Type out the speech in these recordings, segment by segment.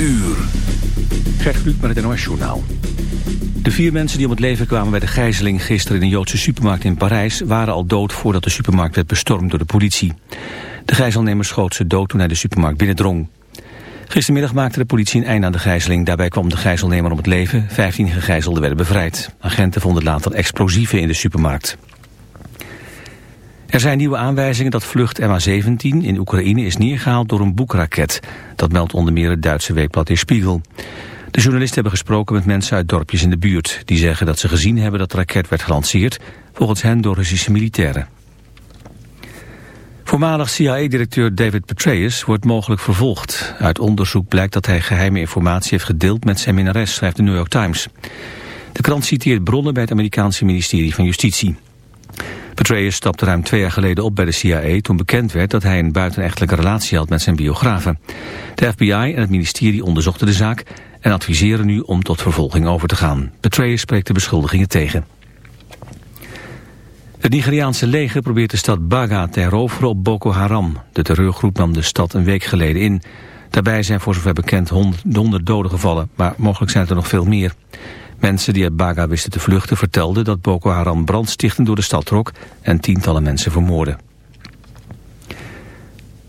uur. Gert Kluk met het NOS Journaal. De vier mensen die om het leven kwamen bij de gijzeling gisteren in een Joodse supermarkt in Parijs... waren al dood voordat de supermarkt werd bestormd door de politie. De gijzelnemer schoot ze dood toen hij de supermarkt binnendrong. Gistermiddag maakte de politie een einde aan de gijzeling. Daarbij kwam de gijzelnemer om het leven. Vijftien gegijzelden werden bevrijd. Agenten vonden later explosieven in de supermarkt. Er zijn nieuwe aanwijzingen dat vlucht MH17 in Oekraïne is neergehaald door een boekraket. Dat meldt onder meer het Duitse weekblad De Spiegel. De journalisten hebben gesproken met mensen uit dorpjes in de buurt. Die zeggen dat ze gezien hebben dat de raket werd gelanceerd, volgens hen door Russische militairen. Voormalig CIA-directeur David Petraeus wordt mogelijk vervolgd. Uit onderzoek blijkt dat hij geheime informatie heeft gedeeld met zijn minnares, schrijft de New York Times. De krant citeert bronnen bij het Amerikaanse ministerie van Justitie. Petraeus stapte ruim twee jaar geleden op bij de CIA toen bekend werd dat hij een buitenechtelijke relatie had met zijn biografen. De FBI en het ministerie onderzochten de zaak en adviseren nu om tot vervolging over te gaan. Petraeus spreekt de beschuldigingen tegen. Het Nigeriaanse leger probeert de stad Baga te heroveren op Boko Haram. De terreurgroep nam de stad een week geleden in. Daarbij zijn voor zover bekend honderd doden gevallen, maar mogelijk zijn het er nog veel meer. Mensen die uit Baga wisten te vluchten vertelden dat Boko Haram brandstichtend door de stad trok en tientallen mensen vermoordde.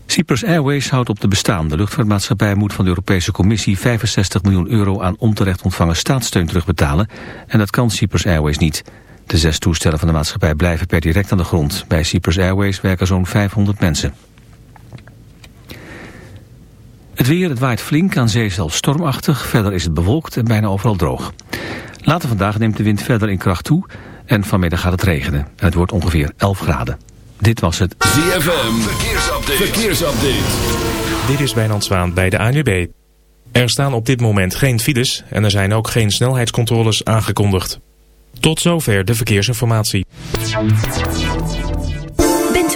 Cyprus Airways houdt op. De luchtvaartmaatschappij moet van de Europese Commissie 65 miljoen euro aan onterecht ontvangen staatssteun terugbetalen. En dat kan Cyprus Airways niet. De zes toestellen van de maatschappij blijven per direct aan de grond. Bij Cyprus Airways werken zo'n 500 mensen. Het weer, het waait flink, aan zee zelfs stormachtig. Verder is het bewolkt en bijna overal droog. Later vandaag neemt de wind verder in kracht toe en vanmiddag gaat het regenen. En het wordt ongeveer 11 graden. Dit was het ZFM Verkeersupdate. Verkeersupdate. Dit is Wijnand Zwaan bij de ANWB. Er staan op dit moment geen files en er zijn ook geen snelheidscontroles aangekondigd. Tot zover de verkeersinformatie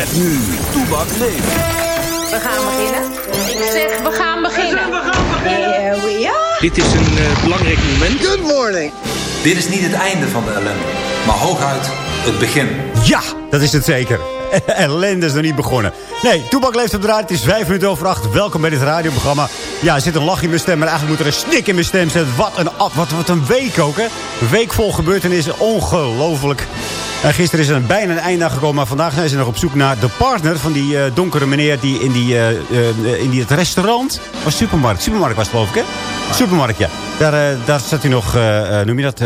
Met nu, Toebak leeft. We gaan beginnen. Ik zeg, we gaan beginnen. We gaan beginnen. Here we are. Dit is een uh, belangrijk moment. Good morning. Dit is niet het einde van de ellende, maar hooguit het begin. Ja, dat is het zeker. ellende is nog niet begonnen. Nee, Toebak leeft op de raad. Het is vijf minuten over acht. Welkom bij dit radioprogramma. Ja, er zit een lach in mijn stem, maar eigenlijk moet er een snik in mijn stem zitten. Wat een, wat, wat een week ook, hè. Een week vol gebeurtenissen. Ongelooflijk. En gisteren is er bijna een einde gekomen. Maar vandaag zijn ze nog op zoek naar de partner van die uh, donkere meneer... die in, die, uh, uh, in die het restaurant... was supermarkt. Supermarkt was het geloof ik, hè? Supermarkt, ja. Daar, daar zat hij nog... noem je dat?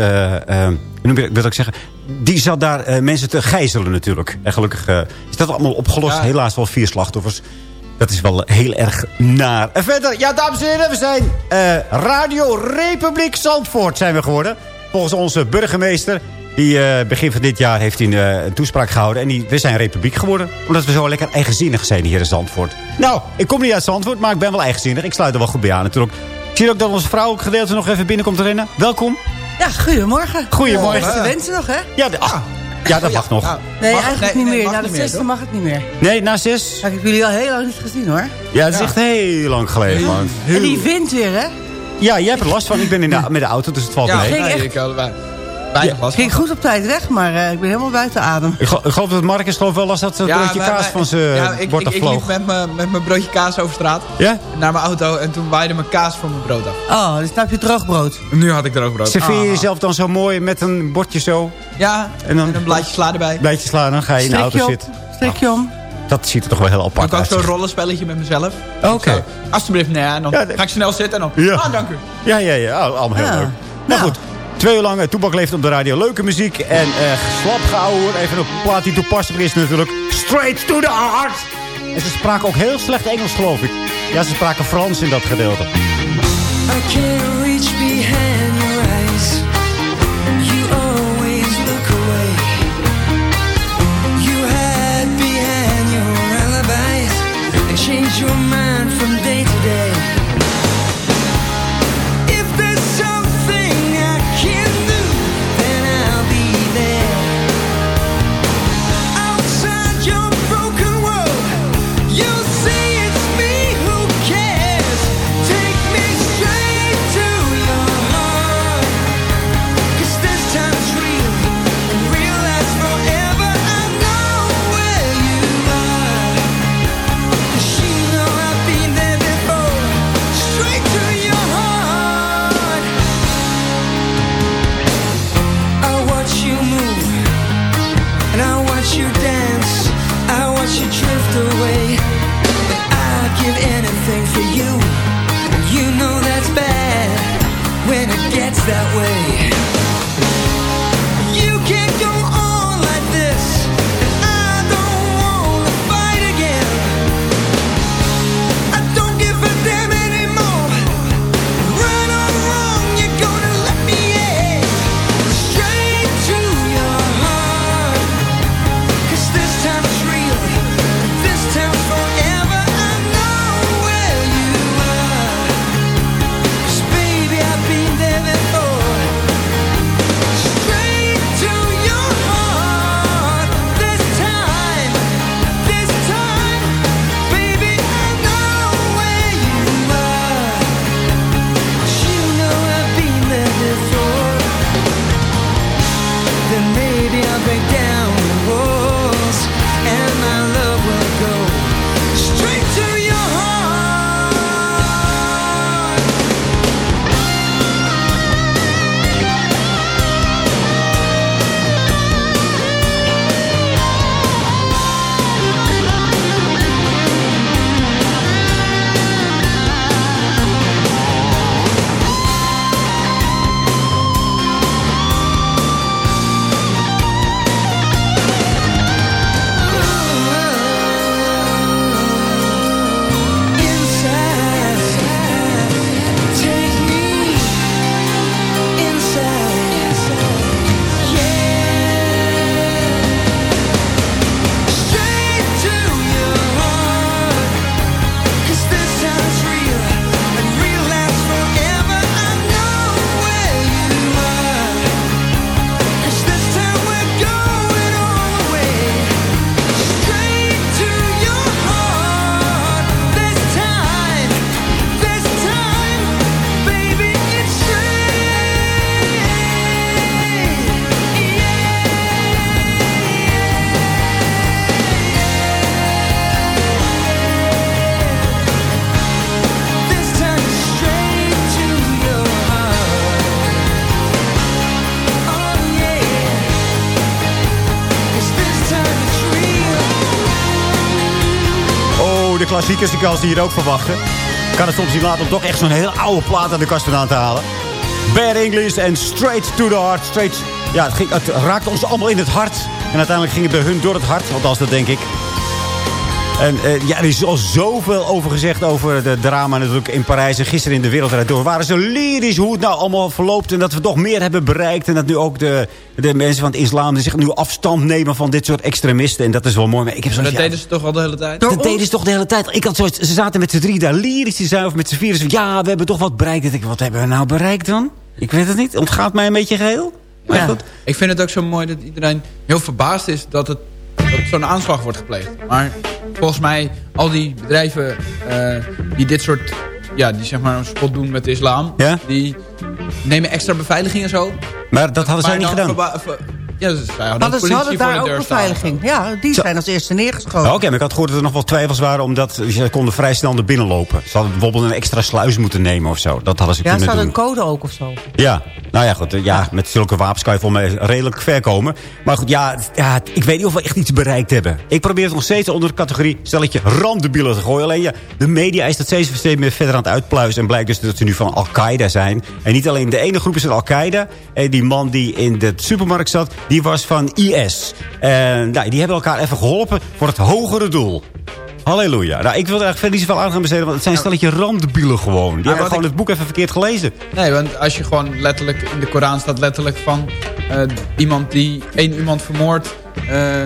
Je, wil ik zeggen... Die zat daar mensen te gijzelen natuurlijk. En gelukkig is dat allemaal opgelost. Helaas wel vier slachtoffers. Dat is wel heel erg naar. En verder, ja dames en heren, we zijn Radio Republiek Zandvoort zijn we geworden. Volgens onze burgemeester Die eh, begin van dit jaar heeft hij een, eh, toespraak gehouden. En die, we zijn republiek geworden. Omdat we zo lekker eigenzinnig zijn hier in Zandvoort. Nou, ik kom niet uit Zandvoort, maar ik ben wel eigenzinnig. Ik sluit er wel goed bij aan natuurlijk. Ik zie ook dat onze vrouw ook gedeelte nog even binnenkomt rennen. Welkom. Ja, goedemorgen. Goedemorgen. Beste wensen nog, hè? Ja, de, ach, ja dat mag nog. Nee, Mag- eigenlijk nee, niet nee, meer. Na de zesde mag het niet meer. Nee, na zes? Ik heb jullie al heel lang niet gezien, hoor. Ja, dat is echt heel lang geleden, man. En die wind weer, hè? Ja, jij hebt er last van. Ik ben in de, met de auto, dus het valt Ja, mee. ging nee, echt- ik weinig Ik ging goed op tijd weg, maar eh, ik ben helemaal buiten adem. Ik, gel- ik geloof dat Marcus geloof wel last dat het broodje kaas van zijn ja, ik, bord ik, ik afvloog. liep met mijn met mijn broodje kaas over straat Ja? naar mijn auto en toen waaide mijn kaas van mijn brood af. Oh, dus nu heb je droog brood. Nu had ik er ook brood. Serveer je Ah. jezelf dan zo mooi met een bordje zo. Ja, En dan- en een blaadje sla erbij. Blijtje slaan, dan ga je in de auto Strekje op, zitten. strekje om. Dat ziet er toch wel heel apart ik ook uit. zo'n rollenspelletje met mezelf. Oké. Alsjeblieft, nee, en dan Ja, ga ik snel zitten en dan... Ja. Ah, dank u. Ja, ja, ja. Oh, allemaal heel Ja. leuk. Nou Nou. goed. Twee uur lang eh, Toebak leeft op de radio. Leuke muziek en eh slap geouwehoer. Even een plaat die toepasselijk is natuurlijk. Straight to the heart. En ze spraken ook heel slecht Engels, geloof ik. Ja, ze spraken Frans in dat gedeelte. I can't reach behind your eyes. You always look away. You hide behind your alibis and change your mind klassiekers die kan ze hier ook verwachten. Kan het soms niet laten om toch echt zo'n heel oude plaat aan de kast vandaan te halen. Bad English en Straight to the Heart. Straight, ja, het, ging, raakte ons allemaal in het hart. En uiteindelijk ging het bij hun door het hart. Althans, dat denk ik. En eh, ja, er is al zoveel over gezegd over de drama natuurlijk in Parijs. En gisteren in de wereld door waren ze lyrisch hoe het nou allemaal verloopt. En dat we toch meer hebben bereikt. En dat nu ook de, de mensen van het islam zich nu afstand nemen van dit soort extremisten. En dat is wel mooi. Maar ik heb zo'n Dat ja, deden ze toch al de hele tijd? dat deden ze toch de hele tijd. Ik had zoiets, ze zaten met z'n drie daar lyrisch te zijn. Of met z'n vieren. Ze, Ja, we hebben toch wat bereikt. Ik wat hebben we nou bereikt dan? Ik weet het niet. Ontgaat mij een beetje geheel. Maar Ja. goed. Ik vind het ook zo mooi dat iedereen heel verbaasd is dat, het, dat zo'n aanslag wordt gepleegd. Maar volgens mij, al die bedrijven eh, die dit soort, ja, die zeg maar een spot doen met de islam, Ja? die nemen extra beveiliging en zo. Maar dat hadden zij niet gedaan. Ja, ze zij hadden Hadden ook ze politie hadden voor daar de ook beveiliging. Ja, die zijn als eerste neergeschoten. Oké, maar ik had gehoord dat er nog wel twijfels waren... omdat ze konden vrij snel naar binnen lopen. Ze hadden bijvoorbeeld een extra sluis moeten nemen of zo. Dat hadden ze ja, ze kunnen hadden doen. een code ook of zo. Ja, nou ja, goed. eh, Ja, met zulke wapens kan je volgens mij redelijk ver komen. Maar goed, ja, ja, ik weet niet of we echt iets bereikt hebben. Ik probeer het nog steeds onder de categorie stelletje randebielen te gooien. Alleen ja, de media is dat steeds steeds meer verder aan het uitpluizen. En blijkt dus dat ze nu van Al-Qaeda zijn. En niet alleen de ene groep is van Al-Qaeda. En die man die in de supermarkt zat, die was van IS. En nou, die hebben elkaar even geholpen voor het hogere doel. Halleluja. Nou, ik wil er eigenlijk verder niet zoveel aan gaan besteden, want het zijn stelletje randebielen gewoon. Die hebben wat gewoon ik- het boek even verkeerd gelezen. Nee, want als je gewoon letterlijk in de Koran staat letterlijk van eh, iemand die één iemand vermoordt, eh,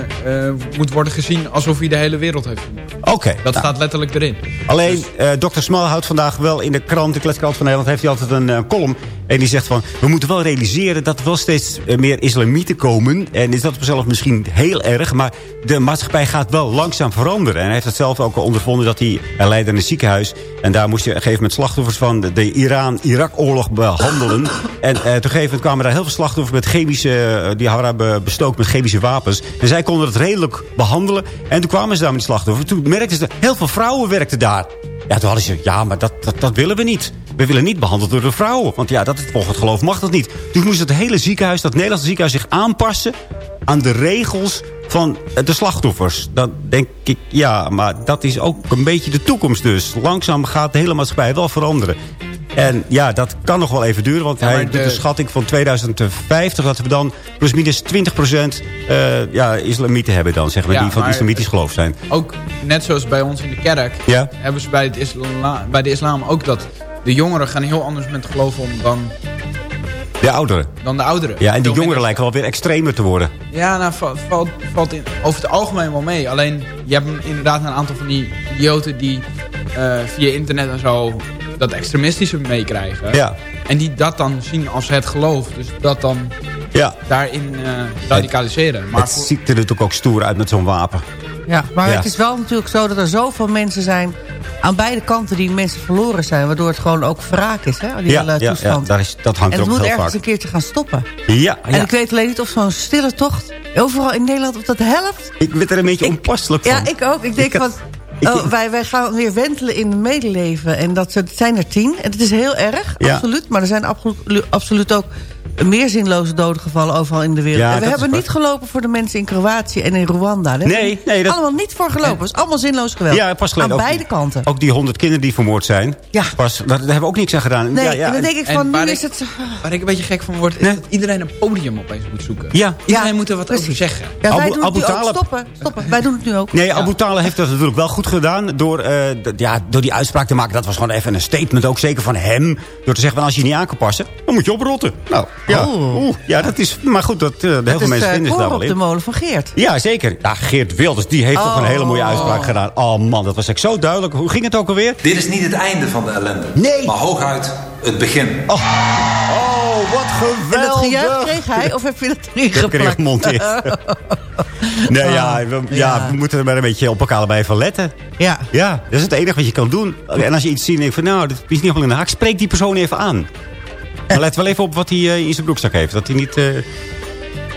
eh, moet worden gezien alsof hij de hele wereld heeft vermoord. Oké. Dat nou. staat letterlijk erin. Alleen, eh dokter Smal houdt vandaag wel in de krant, de kletskrant van Nederland... heeft hij altijd een column. En die zegt van, we moeten wel realiseren dat er wel steeds eh, meer islamieten komen. En is dat op zichzelf misschien heel erg. Maar de maatschappij gaat wel langzaam veranderen. En hij heeft het zelf ook ondervonden dat hij, leidde in een ziekenhuis. En daar moest je op een gegeven moment slachtoffers van de, Iran-Irak-oorlog behandelen. en eh, op een kwamen daar heel veel slachtoffers met chemische... eh, die waren be- bestookt met chemische wapens. En zij konden het redelijk behandelen. En toen kwamen ze daar met die slachtoffers. Toen merkten ze, heel veel vrouwen werkten daar. Ja, toen hadden ze, ja, maar dat, dat, dat willen we niet. We willen niet behandeld door de vrouwen. Want ja, dat, volgens het geloof mag dat niet. Dus moest het hele ziekenhuis, dat Nederlandse ziekenhuis... zich aanpassen aan de regels van eh, de slachtoffers. Dan denk ik, ja, maar dat is ook een beetje de toekomst dus. Langzaam gaat de hele maatschappij wel veranderen. En ja, dat kan nog wel even duren. Want Ja, hij maar doet de- een schatting van 2050... dat we dan plusminus 20 procent eh, ja, islamieten hebben dan. Zeg maar, Ja, die van maar- islamitisch geloof zijn. Ook net zoals bij ons in de kerk, Ja. hebben ze het bij de islam ook dat de jongeren gaan heel anders met geloof om dan, De ouderen. dan de ouderen. Ja, en die jongeren lijken wel weer extremer te worden. Ja, nou, va- valt, valt in, over het algemeen wel mee. Alleen, je hebt inderdaad een aantal van die idioten die eh, via internet en zo dat extremistische meekrijgen. Ja. En die dat dan zien als het geloof. Dus dat dan Ja. daarin eh, radicaliseren. Maar het voor- ziet er natuurlijk ook stoer uit met zo'n wapen. Ja, maar Ja. het is wel natuurlijk zo dat er zoveel mensen zijn... aan beide kanten die mensen verloren zijn... waardoor het gewoon ook wraak is, hè, die Ja, hele ja, ja daar is, dat hangt en het moet ergens vaak. een keertje gaan stoppen. Ja, En ik weet alleen niet of zo'n stille tocht... overal in Nederland, of dat helpt. ik werd er een beetje onpasselijk van. Ja, ik ook. Ik denk Ik had- van... ik- oh, wij, wij gaan weer wentelen in het medeleven. En dat zijn er tien. En het is heel erg, Ja. absoluut. Maar er zijn absolu- absoluut ook meer zinloze doden gevallen overal in de wereld. Ja, en we hebben niet gelopen voor de mensen in Kroatië en in Rwanda. Daar Nee, nee, dat- Allemaal niet voor gelopen. Het is allemaal zinloos geweld. Ja, pas geleden Aan ook- beide kanten. Ook die honderd kinderen die vermoord zijn. Ja. Pas, daar, daar hebben we ook niks aan gedaan. Nee, ja, ja, en dan denk ik van, nu is het... waar ik een beetje gek van word, is Nee. dat iedereen een podium opeens moet zoeken. Ja. Iedereen Ja, moet er wat precies. over zeggen. Ja, wij Abu- doen het Abu nu ook. Stoppen, stoppen. Wij doen het nu ook. Nee, Abu Talib heeft dat natuurlijk wel goed gedaan. Door, eh, ja, door die uitspraak te maken. Dat was gewoon even een statement. Ook zeker van hem. Door te zeggen, van, als je je niet aan kan passen, dan moet je oprotten. Nou, ja. Oh. Oeh, ja, dat is... Maar goed, dat, eh, heel Het veel is mensen eh, vinden zich daar wel op de in. molen van Geert. Ja, zeker. Ja, Geert Wilders, die heeft toch een hele mooie Oh. uitspraak gedaan. Oh man, dat was echt zo duidelijk. Hoe ging het ook alweer? Dit is niet het einde van de ellende. Nee. Maar hooguit het begin. Oh, oh wat geweldig. En dat gejuich kreeg hij? Of heb je dat Ik heb echt geplakt? gemonteerd. nee, ja, we, ja. Ja. we moeten er maar een beetje op elkaar allebei van letten. Ja. Ja, dat is het enige wat je kan doen. En als je iets ziet en denkt van, nou, dit is niet helemaal in de haak. Spreek die persoon even aan. Maar let wel even op wat hij eh, in zijn broekzak heeft. Dat hij niet... eh,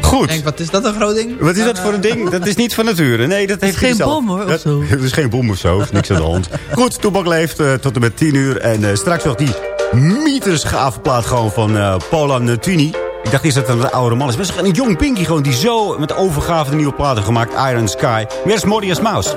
Goed. Ik denk, wat is dat een groot ding? Wat is dat voor een ding? Dat is niet van nature. Nee, dat heeft geen hij zelf. bom, hoor, of Dat- zo. Het is geen bom of zo. Niks aan de hand. Goed, Toebak leeft eh, tot en met 10 uur. En eh, straks nog die mythes gave plaat gewoon van eh Paula Nutini. Ik dacht eerst dat het een oude man is. Maar is een jong pinky gewoon die zo met overgave de nieuwe plaat heeft gemaakt. Iron Sky. Meer is als Mouse.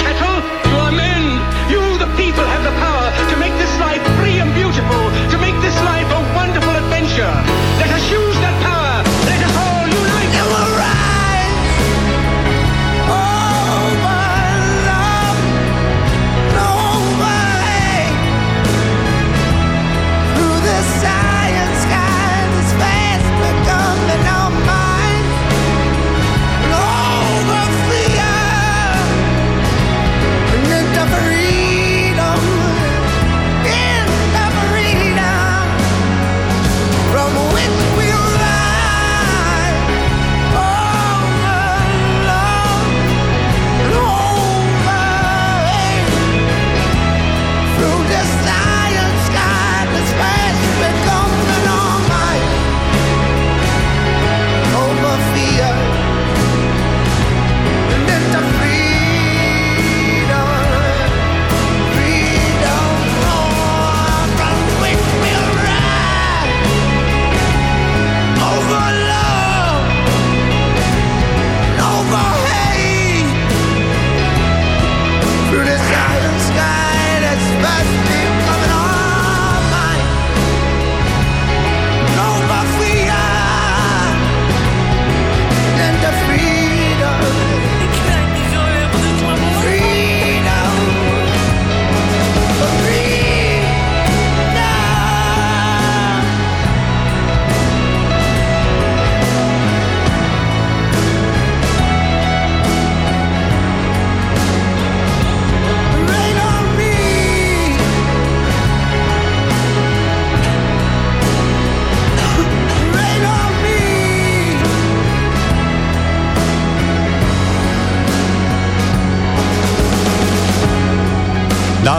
this life a wonderful adventure.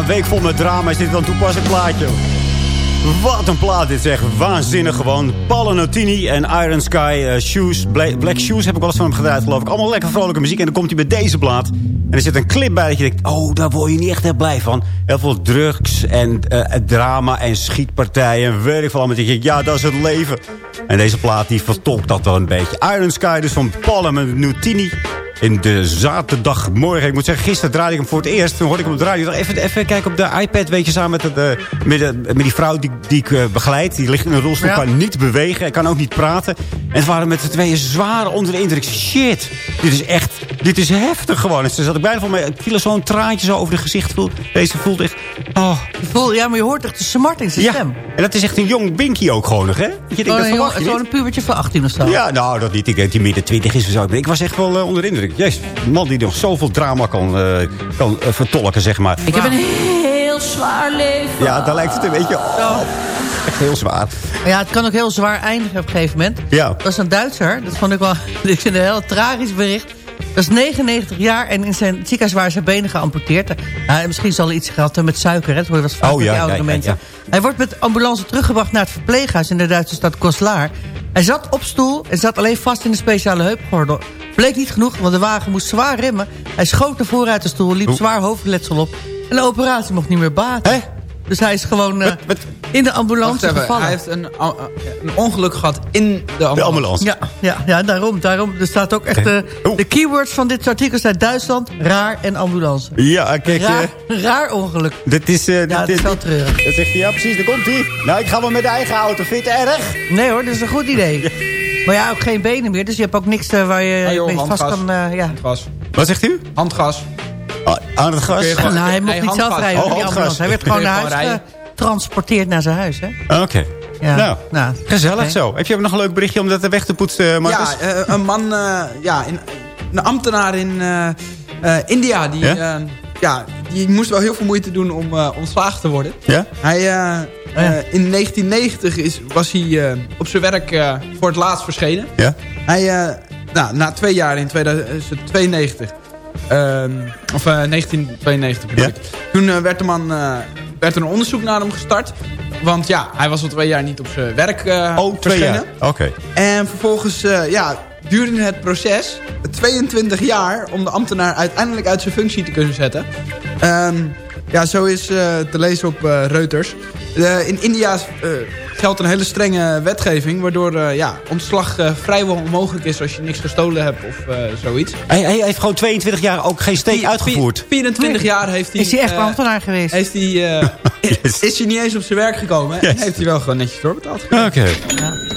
een week vol met drama is dit dan een plaatje. Wat een plaat dit zeg. Waanzinnig gewoon. Pallonotini en Iron Sky eh, Shoes. Black Shoes heb ik wel eens van hem gedraaid geloof ik. Allemaal lekker vrolijke muziek. En dan komt hij met deze plaat. En er zit een clip bij dat je denkt... Oh, daar word je niet echt heel blij van. Heel veel drugs en eh, eh, drama en schietpartijen. En weet ik van allemaal. Ja, dat is het leven. En deze plaat die vertolkt dat wel een beetje. Iron Sky dus van Paolo Notini. In de zaterdagmorgen. Ik moet zeggen, gisteren draaide ik hem voor het eerst. Toen hoorde ik hem op de radio. Ik dacht, Even, even kijken op de iPad, weet je, samen met, de, met, de- met die vrouw die, die ik eh, begeleid. Die ligt in een rolstoel, Ja. kan niet bewegen. en kan ook niet praten. En ze waren met z'n tweeën zwaar onder de indruk. Shit, dit is echt, dit is heftig gewoon. En ze zat ik bijna van mij, ik viel er zo'n traantje zo over het gezicht. Voel, deze voelt echt, oh. Voel, ja, maar je hoort echt de smart in zijn Ja, stem. en dat is echt een jong Binky ook gewoon nog, hè? Je denkt, Zo'n dat jong- verwacht je niet. Zo'n pubertje van 18 of zo. Ja, nou, dat niet. Ik denk dat hij midden 20 is of zo. Ik was echt wel eh, onder de indruk. Jezus, een man die nog zoveel drama kan, eh, kan eh, vertolken, zeg maar. Ik heb een heel zwaar leven. Ja, daar lijkt het een beetje op. Echt heel zwaar. Maar Ja, het kan ook heel zwaar eindigen op een gegeven moment. Ja. Dat was een Duitser. Dat vond ik wel ik vind een heel tragisch bericht. Dat is 99 jaar en in zijn ziekenhuis waren zijn benen geamputeerd. Nou, misschien zal hij iets gehad hebben met suiker. Hè? Dat hoor je wel eens vaak Oh, ja, die oudere ja, ja, mensen. Hij wordt met ambulance teruggebracht naar het verpleeghuis... in de Duitse stad Koslaar. Hij zat op stoel en zat alleen vast in de speciale heupgordel. Bleek niet genoeg, want de wagen moest zwaar remmen. Hij schoot voren uit de stoel, liep zwaar hoofdletsel op... en de operatie mocht niet meer baten. Dus hij is gewoon eh, in de ambulance even, gevallen. hij heeft een, a- een ongeluk gehad in de ambulance. Ja, ja, ja daarom, daarom. Er staat ook echt... eh, de keywords van dit artikel zijn Duitsland, raar en ambulance. Ja, kijk. eh, Raar, raar ongeluk. dit is... eh, Ja, dit, is wel treurig. Dan zegt hij, ja precies, daar komt hij. Nou, ik ga wel met de eigen auto. Vind je het erg? Nee hoor, dat is een goed idee. Maar ja, ook geen benen meer, dus je hebt ook niks waar je Ah, joh, mee vast kan... eh, ja. Handgas. Wat zegt u? Handgas. Ah, aan het gas? Nou, hij Nee, mocht niet handgas. zelf rijden, Oh, handgas. ambulance. Hij werd gewoon naar huis getransporteerd naar zijn huis, hè? Oké. Ja. Nou, Nou, gezellig zo. Heb je ook nog een leuk berichtje om dat weg te poetsen, Marcus? Ja, eh, een man, eh, ja, in, een ambtenaar in eh, eh, India, die, Ja? ja? ja, die moest wel heel veel moeite doen om eh, ontslagen te worden. Ja? Hij, eh, ja. eh, in 1990 is, was hij eh, op zijn werk eh, voor het laatst verschenen. Ja? Hij, eh, nou, na twee jaar in 2092, ehm, of eh, 1992 bedoel Ja? ik. Toen werd, de man, eh, werd er een onderzoek naar hem gestart. Want ja, hij was al twee jaar niet op zijn werk eh Oh, twee jaar. Oké. En vervolgens ja, ja, duurde het proces 22 jaar om de ambtenaar uiteindelijk uit zijn functie te kunnen zetten. Ehm, ja, zo is eh, te lezen op eh, Reuters. Eh, in India eh, geldt een hele strenge wetgeving... waardoor eh, ja, ontslag eh, vrijwel onmogelijk is als je niks gestolen hebt of eh, zoiets. Hij, hij heeft gewoon 22 jaar ook geen steek uitgevoerd. 24 jaar heeft hij... Is hij echt ambtenaar geweest? heeft hij, eh, is hij niet eens op zijn werk gekomen. En heeft hij wel gewoon netjes doorbetaald. Oké.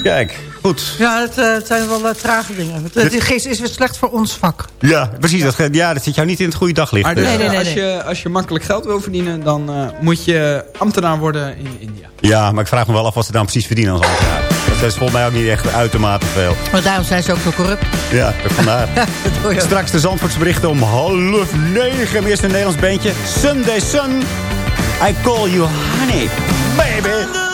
Kijk, goed. Ja, het, eh, het zijn wel eh, trage dingen. Het, het is, is weer slecht voor ons vak. Ja, precies. Dat, ja, dat zit jou niet in het goede daglicht. Maar dus, eh. Nee, nee, nee, als, nee. Je, als je makkelijk geld wil verdienen, dan eh, moet je ambtenaar worden in India. Ja, maar ik vraag me wel af wat ze dan precies verdienen als ambtenaar. Dat is volgens mij ook niet echt uitermate veel. Maar daarom zijn ze ook zo corrupt. Ja, vandaar. Straks de Zandvoortsberichten om half negen. Eerst een Nederlands bandje. Sunday Sun. I call you honey, baby.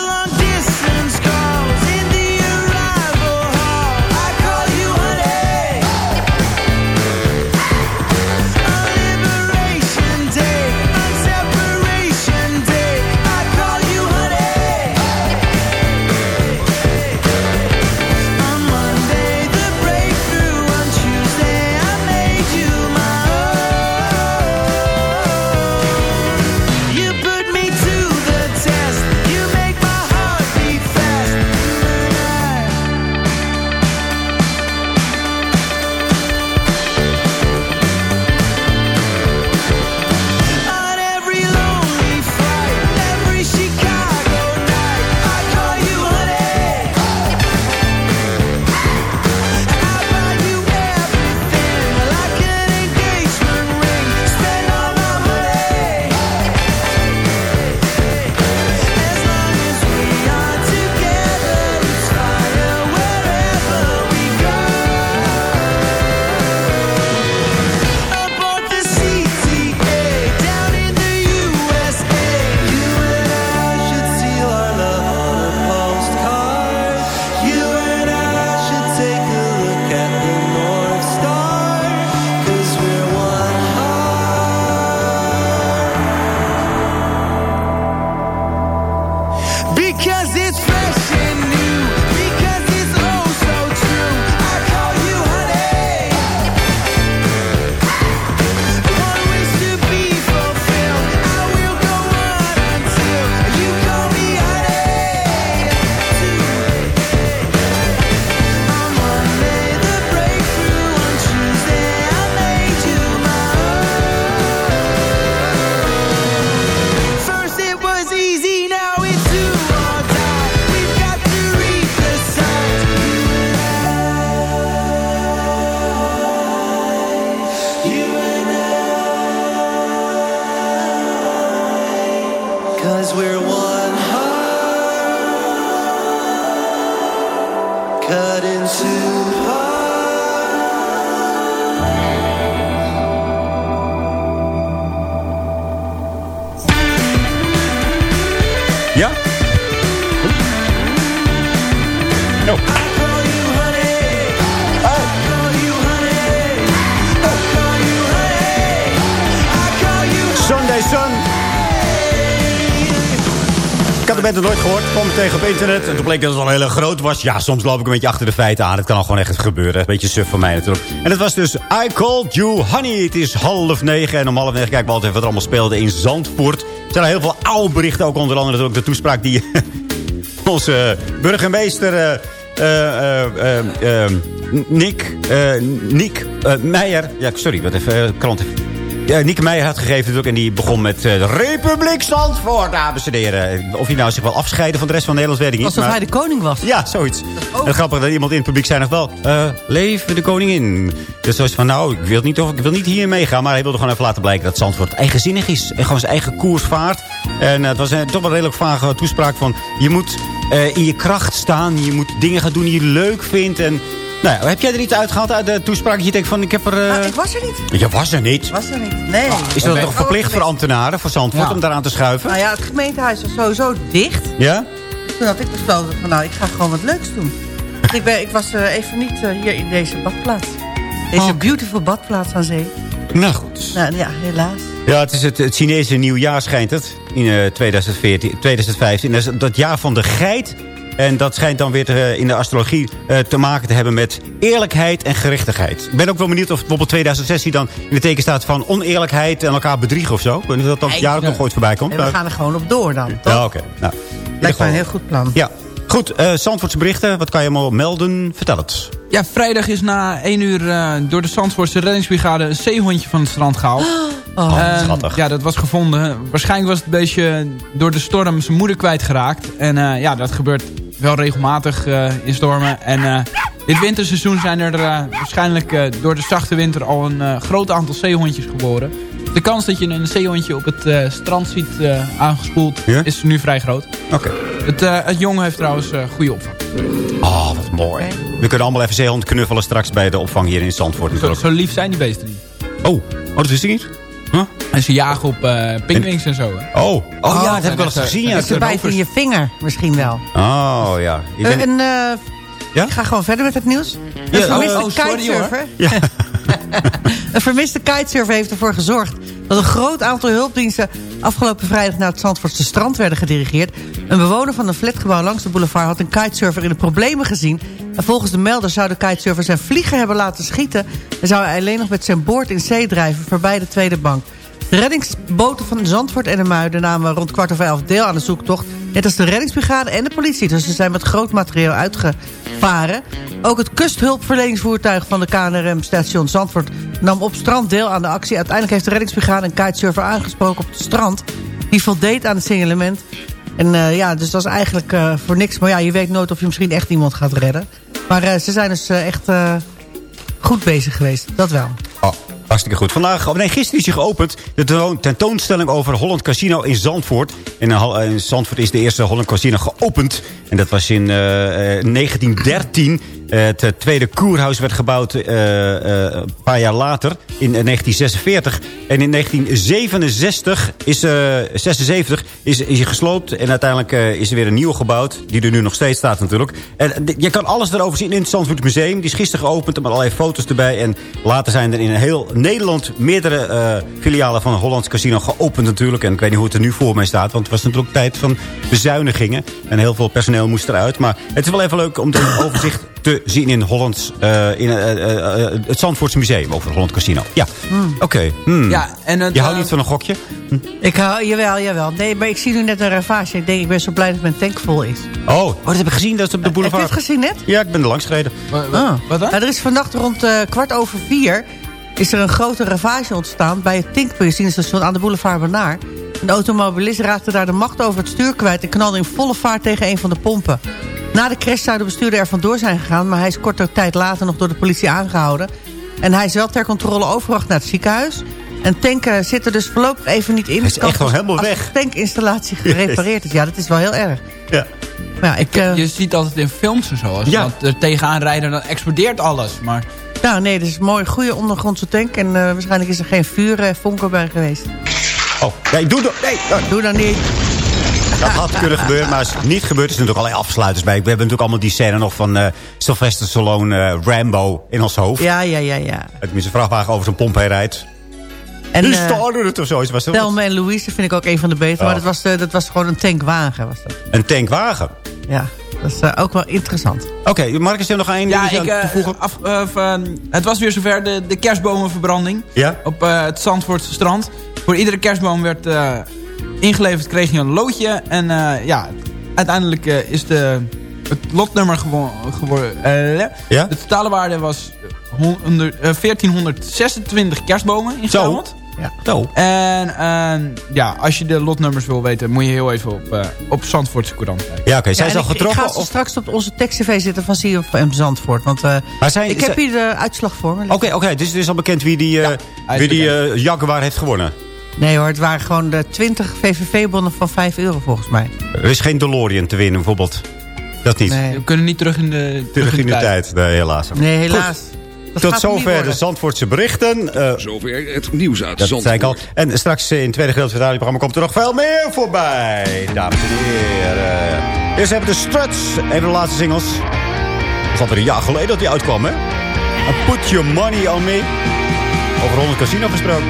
because it's tegen op internet. En toen bleek dat het al heel groot was. Ja, soms loop ik een beetje achter de feiten aan. Het kan al gewoon echt gebeuren. Een beetje suf van mij natuurlijk. En het was dus I Called You Honey. Het is half negen. En om half negen kijken we altijd wat er allemaal speelde in Zandvoort. Er zijn heel veel oude berichten. Ook onder andere ook de toespraak die onze burgemeester... eh, eh, eh, Nick, eh, Nick eh, Meijer... Ja, sorry, wat even, eh, krant even. Ja, Nieke Meijer had gegeven natuurlijk. En die begon met eh, de Republiek Zandvoort, dames en heren. Of hij nou zich wel afscheiden van de rest van Nederland, weet ik niet. Alsof maar- hij de koning was. Ja, zoiets. En het grappige dat iemand in het publiek zei nog wel... eh leven de koningin. Dus zoals van, nou, ik wil, niet, of, ik wil niet hier meegaan. Maar hij wilde gewoon even laten blijken dat Zandvoort eigenzinnig is. En gewoon zijn eigen koers vaart. En eh, het was een, toch wel een redelijk vage toespraak van... je moet in je kracht staan. Je moet dingen gaan doen die je leuk vindt. En, nou ja, heb jij er iets uitgehaald uit de toespraak? Je denkt van, ik heb er... Ah, ik was er niet. Je was er niet. Was er niet. Nee. Is dat toch verplicht voor ambtenaren, voor Zandvoort, Ja. om daaraan te schuiven? Nou ja, het gemeentehuis was sowieso dicht. Ja? Toen had ik besloten van nou, ik ga gewoon wat leuks doen. Ik, ben, ik was eh, even niet eh, hier in deze badplaats. Deze beautiful badplaats aan zee. Nou goed. Nou ja, helaas. Ja, het is het, het Chinese nieuwjaar schijnt het. In eh, 2014, 2015. Dat is dat jaar van de geit. En dat schijnt dan weer te, in de astrologie eh, te maken te hebben met eerlijkheid en gerechtigheid. Ik ben ook wel benieuwd of bijvoorbeeld 2016 dan in het teken staat van oneerlijkheid en elkaar bedriegen of zo. Dat dat jaar ook nog ooit voorbij komt. En we maar- gaan er gewoon op door dan. toch? Ja, oké. Nou, Lijkt mij een heel goed plan. Ja. Goed, eh Zandvoortse berichten. Wat kan je allemaal melden? Vertel het. Ja, vrijdag is na 1 uur eh, door de Zandvoortse reddingsbrigade een zeehondje van het strand gehaald. Oh, En, schattig. Ja, dat was gevonden. Waarschijnlijk was het een beetje door de storm zijn moeder kwijtgeraakt. En eh, ja, dat gebeurt wel regelmatig eh, in stormen. En eh, dit winterseizoen zijn er waarschijnlijk eh, door de zachte winter al een eh, groot aantal zeehondjes geboren. De kans dat je een zeehondje op het eh, strand ziet eh, aangespoeld is nu vrij groot. Oké. Het, eh, het jongen heeft trouwens eh, goede opvang. Oh, wat mooi. We kunnen allemaal even zeehond knuffelen straks bij de opvang hier in Zandvoort. Zo, natuurlijk. zo lief zijn die beesten niet. Oh, oh, dat wist ik niet. Huh? En ze jagen op eh pinguïns en zo. Hè? Oh, oh, ja, dat heb ik wel eens echt, gezien. eh, Ja. Is er bijt in je vinger misschien wel. Oh, ja. Eh, en, eh, Ja? Ik ga gewoon verder met het nieuws. Ja, een vermiste oh, sorry, kitesurfer. Ja. een vermiste kitesurfer heeft ervoor gezorgd... dat een groot aantal hulpdiensten afgelopen vrijdag naar het Zandvoortse strand werden gedirigeerd. Een bewoner van een flatgebouw langs de boulevard had een kitesurfer in de problemen gezien. En volgens de melder zou de kitesurfer zijn vlieger hebben laten schieten... en zou hij alleen nog met zijn boord in zee drijven voorbij de tweede bank. De reddingsboten van Zandvoort en de Muiden namen rond kwart over elf deel aan de zoektocht. Net als de reddingsbrigade en de politie. Dus ze zijn met groot materiaal uitgevaren. Ook het kusthulpverleningsvoertuig van de KNRM-station Zandvoort nam op strand deel aan de actie. Uiteindelijk heeft de reddingsbrigade een kitesurfer aangesproken op het strand. Die voldeed aan het signalement. En eh, ja, dus dat is eigenlijk eh, voor niks. Maar ja, je weet nooit of je misschien echt iemand gaat redden. Maar eh, ze zijn dus eh, echt eh, goed bezig geweest. Dat wel. Oh, hartstikke goed. Vandaag, oh nee, gisteren is hij geopend. De tentoon- tentoonstelling over Holland Casino in Zandvoort. In Zandvoort is de eerste Holland Casino geopend. En dat was in eh, eh, 1913. Eh, het eh, tweede koerhuis werd gebouwd eh, eh, een paar jaar later, in eh, 1946. En in 1967 is, eh 76 is, is hij gesloopt. En uiteindelijk eh, is er weer een nieuwe gebouwd. Die er nu nog steeds staat natuurlijk. En eh, je kan alles erover zien in het Zandvoort Museum. Die is gisteren geopend met allerlei foto's erbij. En later zijn er in heel Nederland meerdere eh, filialen van Hollands Casino geopend natuurlijk. En ik weet niet hoe het er nu voor mij staat. Want het was natuurlijk tijd van bezuinigingen. En heel veel personeel moest eruit. Maar het is wel even leuk om een overzicht te zien in, Hollands, eh, in eh, eh, het Zandvoortse Museum over het Holland Casino. Ja, oké. Hmm. Ja, en het, Je houdt niet van een gokje? Ik hou, jawel, jawel. Nee, maar ik zie nu net een ravage. Ik denk, ik ben zo blij dat mijn tank vol is. Oh, oh dat heb ik gezien. Dat is op de Heb je boulevard. het gezien net? Ja, ik ben er langs gereden. Ah. Wat dan? Nou, er is vannacht rond eh, kwart over vier... is er een grote ravage ontstaan bij het tankbenzinestation aan de boulevard Banaar. Een automobilist raakte daar de macht over het stuur kwijt... en knalde in volle vaart tegen een van de pompen. Na de crash zou de bestuurder er vandoor zijn gegaan... maar hij is korte tijd later nog door de politie aangehouden. En hij is wel ter controle overgebracht naar het ziekenhuis. En tanken zit er dus voorlopig even niet in. Hij is Het kan echt gewoon pas helemaal als weg. de tankinstallatie gerepareerd is. Ja, dat is wel heel erg. Ja. Maar ja, ik... eh, Je ziet altijd in films en zo. Als Ja. je er tegenaan rijden, dan explodeert alles. Maar Nou, nee, dit is een mooi, goede ondergrondse tank. En eh, waarschijnlijk is er geen vuur, eh, vonken bij geweest. Oh, nee, doe dat. Nee, oh. Doe dan niet. Dat had kunnen gebeuren, maar als het niet gebeurd is natuurlijk allerlei afsluiters bij. We hebben natuurlijk allemaal die scène nog van eh, Sylvester Stallone, Rambo in ons hoofd. Ja, ja, ja, ja. Het is een vrachtwagen over zo'n pomp heen rijdt. En, eh, started het of zoiets was dat. En Louise vind ik ook een van de betere. Oh. Maar dat was, dat was gewoon een tankwagen. Was dat. Een tankwagen. Ja, dat is eh, ook wel interessant. Oké, Marcus, heb je nog één Ja, dingetje ik, aan eh, te voegen? af, eh, het was weer zover de, de kerstbomenverbranding Ja? op eh, het Zandvoortse strand. Voor iedere kerstboom werd eh, ingeleverd, kreeg je een loodje. En eh, ja, uiteindelijk eh, is de, het lotnummer geworden. Ja? De totale waarde was honderd- eh, 1426 kerstbomen ingezameld. Ja. Zo. En eh, ja, als je de lotnummers wil weten, moet je heel even op, eh op Zandvoortse Courant kijken. Ja, oké. Zijn Ja, ze al ik, ik getroffen? ga ze of- straks op onze tekst-tv zitten van CFM Zandvoort. Want eh, Maar zijn, ik heb zijn- hier de uitslag voor me. Oké, oké. dus het is al bekend wie die, eh, wie die eh, Jaguar heeft gewonnen. Nee hoor, het waren gewoon de 20 VVV-bonnen van 5 euro volgens mij. Er is geen DeLorean te winnen, bijvoorbeeld. Dat niet. Nee. We kunnen niet terug in de, Terug in de tijd. Nee, helaas. Nee, helaas. Goed. Tot zover de. Zandvoortse berichten. Eh, Zover het nieuws uit dat Zandvoort. zei ik al. En straks in het tweede gedeelte van het radioprogramma komt er nog veel meer voorbij. Dames en heren. Eerst hebben we de Struts. Even de laatste singles. Het is alweer een jaar geleden dat die uitkwam, hè? And put your money on me. Over Holland Casino gesproken.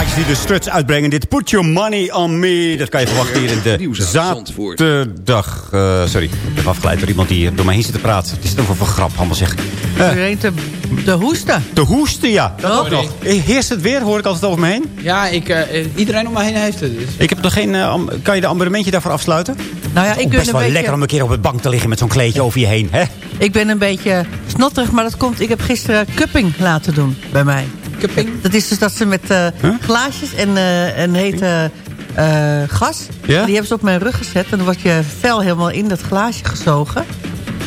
Plaatjes die de struts uitbrengen. Dit Put Your Money On Me. Dat kan je verwachten hier in de zaterdag. eh, sorry, ik ben afgeleid door iemand die door mij heen zit te praten. Het is toch voor grap, allemaal zeg. Eh, Iedereen te, te hoesten. te hoesten, ja. Dat ook nog. Eh, Heerst het weer, hoor ik altijd over me heen. Ja, ik, eh, iedereen om me heen heeft het. Dus. Ik heb nog geen... eh, kan je de abonnementje daarvoor afsluiten? Nou ja, ik ben best een wel beetje- lekker om een keer op het bank te liggen met zo'n kleedje over je heen. Hè? Ik ben een beetje snotterig, maar dat komt... Ik heb gisteren cupping laten doen bij mij. Cupping? Dat is dus dat ze met eh, glaasjes en eh, een hete eh, gas... Ja? die hebben ze op mijn rug gezet. En dan wordt je vel helemaal in dat glaasje gezogen.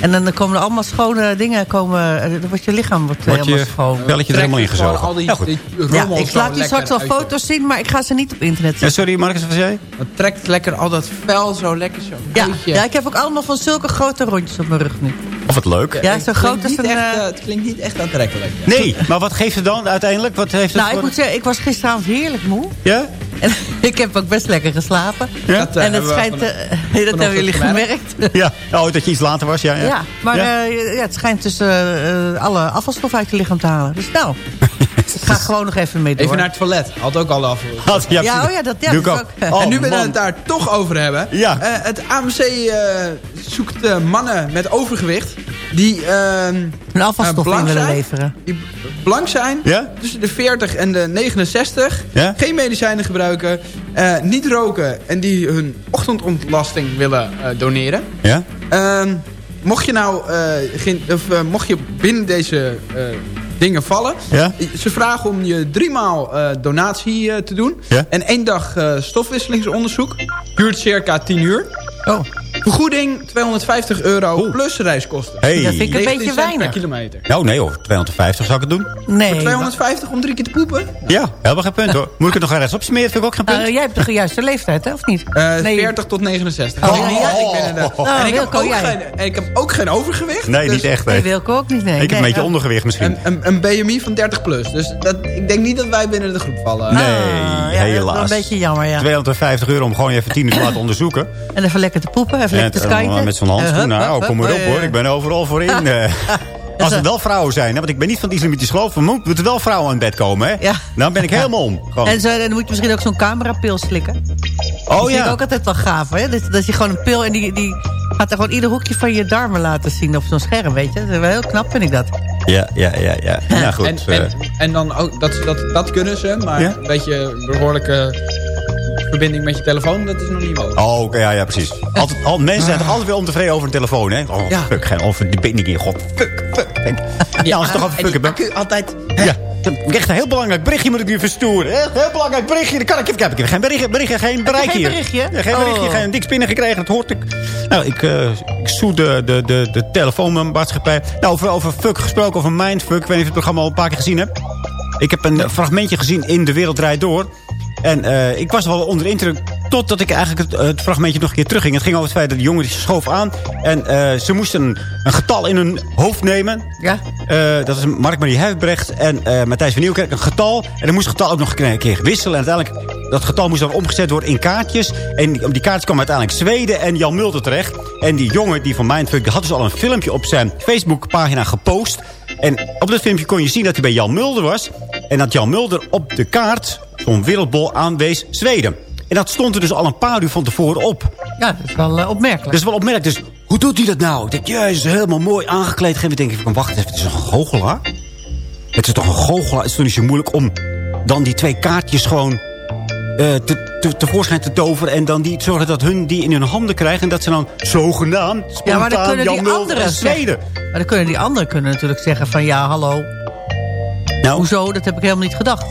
En dan komen er allemaal schone dingen... Komen, dan wordt je lichaam wordt, Wordt helemaal je schoon. belletje er helemaal ingezogen. Al die, Ja, die Ja, ik laat je lekker straks wel je- foto's zien, maar ik ga ze niet op internet Ja, zetten. sorry, Marcus, wat zei je? Het trekt lekker al dat vel zo lekker zo. Ja, ja, ik heb ook allemaal van zulke grote rondjes op mijn rug nu. Of het leuk? Ja, het zo klinkt groot als niet een... echt, eh, eh, Het klinkt niet echt aantrekkelijk. Nee, maar wat geeft het dan uiteindelijk? Wat heeft het nou, ik moet zeggen, ik was gisteravond heerlijk moe. Ja? En ik heb ook best lekker geslapen. Ja? Dat, eh, en het we schijnt... van- eh, dat hebben jullie gemerkt. gemerkt. Ja. Oh, dat je iets later was, ja. Ja, Ja, maar Ja? eh, ja, het schijnt dus alle afvalstof uit je lichaam te halen. Dus nou, ik ga gewoon nog even mee door. Even naar het toilet. Had ook al af. Had- Ja, precies. oh ja, dat- ja, Doe dat ook. ook- Oh, en nu we man. het daar toch over hebben. Ja. eh, het AMC eh, zoekt eh, mannen met overgewicht. Die, ehm, Een in willen zijn. leveren. Die blank zijn. Ja? Tussen de 40 en de 69. Ja? Geen medicijnen gebruiken. eh, niet roken. En die hun ochtendontlasting willen eh, doneren. Ja? Ehm, mocht je nou eh, geen, of, mocht je binnen deze eh, dingen vallen. Ja? Ze vragen om je driemaal eh donatie eh, te doen. Ja? En één dag eh, stofwisselingsonderzoek. Duurt circa 10 uur. Oh, Vergoeding 250 euro plus reiskosten. Hey. dat vind ik een 19 beetje weinig. kilometer. Nou, nee hoor. 250 zou ik het doen. Nee. Voor 250 om drie keer te poepen? Ja, helemaal geen punt hoor. Moet ik het nog ergens opsmeren? Vind ik ook geen punt. Nou, jij hebt de juiste leeftijd, hè, of niet? Eh, Nee. 40 tot 69. Oh, ik, ja. ik ben inderdaad- Oh, en, ik heb ook jij. geen, en ik heb ook geen overgewicht. nee, dus niet echt. Nee, Nee. Wilco ook niet, nee. Ik heb een beetje ondergewicht misschien. Een, een, een BMI van 30 plus. Dus dat, ik denk niet dat wij binnen de groep vallen. Nee, Ah, ja, dat is helaas. een beetje jammer, ja. 250 euro om gewoon even 10 uur te laten onderzoeken. En even lekker te poepen, even Dan skypen. met zo'n handschoen. Eh, hup, Nou, kom maar op eh, hoor. Ik ben overal voor in. eh. Als het wel vrouwen zijn, hè, want ik ben niet van het islamitisch geloof. Moet- moeten wel vrouwen aan het bed komen, hè? Ja. Dan ben ik helemaal om. Gewoon. En zo, dan moet je misschien ook zo'n camerapil slikken. oh dat vind ik ja. ook altijd wel gaaf, hè? Dat, dat je gewoon een pil en die, die gaat er gewoon ieder hoekje van je darmen laten zien op zo'n scherm, weet je? Dat is wel heel knap, vind ik dat. Ja, ja, ja, ja. Nou goed. En, eh, en, en dan ook, dat, dat, dat kunnen ze, maar Ja? een beetje een behoorlijke verbinding met je telefoon, dat is nog niet mogelijk. Oh, oké, ja, ja, precies. Altijd, al, mensen zijn toch altijd weer ontevreden over een telefoon, hè? Oh, Ja. fuck, geen over die binding in. God, fuck, fuck. Ja, als het toch over en die fucken ben. accu altijd... Ja, dat is echt een heel belangrijk berichtje moet ik nu verstoren. Heel, heel belangrijk berichtje. Dan kan ik, heb, ik heb geen berichtje, berichtje geen bereik geen hier. berichtje? Ja, geen berichtje, Oh. geen dik spinnen gekregen. Dat hoort ik. Nou, ik, eh ik zoek de, de, de, de telefoonmaatschappij. Nou, over, over fuck gesproken, over mindfuck. Ik weet niet of je het programma al een paar keer gezien hebt. Ik heb een fragmentje gezien in De Wereld Draait Door. En eh, ik was wel onder de indruk totdat ik eigenlijk het, het fragmentje nog een keer terugging. Het ging over het feit dat de jongen die schoof aan. En eh, ze moesten een, een getal in hun hoofd nemen. Ja? Eh, dat is Mark-Marie Huibrecht en eh, Matthijs van Nieuwkerk. Een getal. En dan moest het getal ook nog een keer wisselen. En uiteindelijk, dat getal moest dan omgezet worden in kaartjes. En op die kaartjes kwam uiteindelijk Zweden en Jan Mulder terecht. En die jongen die van Mindfuck, had dus al een filmpje op zijn Facebookpagina gepost. En op dat filmpje kon je zien dat hij bij Jan Mulder was. En dat Jan Mulder op de kaart, zo'n wereldbol, aanwees Zweden. En dat stond er dus al een paar uur van tevoren op. Ja, dat is wel eh, opmerkelijk. Dat is wel opmerkelijk. Dus hoe doet hij dat nou? Ik denk, jezus, helemaal mooi aangekleed. Geef denk ik, van, wacht even, het is een goochelaar? Het is toch een goochelaar? Het is toch niet zo moeilijk om dan die twee kaartjes gewoon eh, te, te, tevoorschijn te toveren... en dan die, zorgen dat hun die in hun handen krijgen... en dat ze dan zogenaamd ja, spontaan maar dan kunnen Jan die anderen. Zweden. Maar dan kunnen die anderen kunnen natuurlijk zeggen van... Ja, hallo, Nou, hoezo? Dat heb ik helemaal niet gedacht.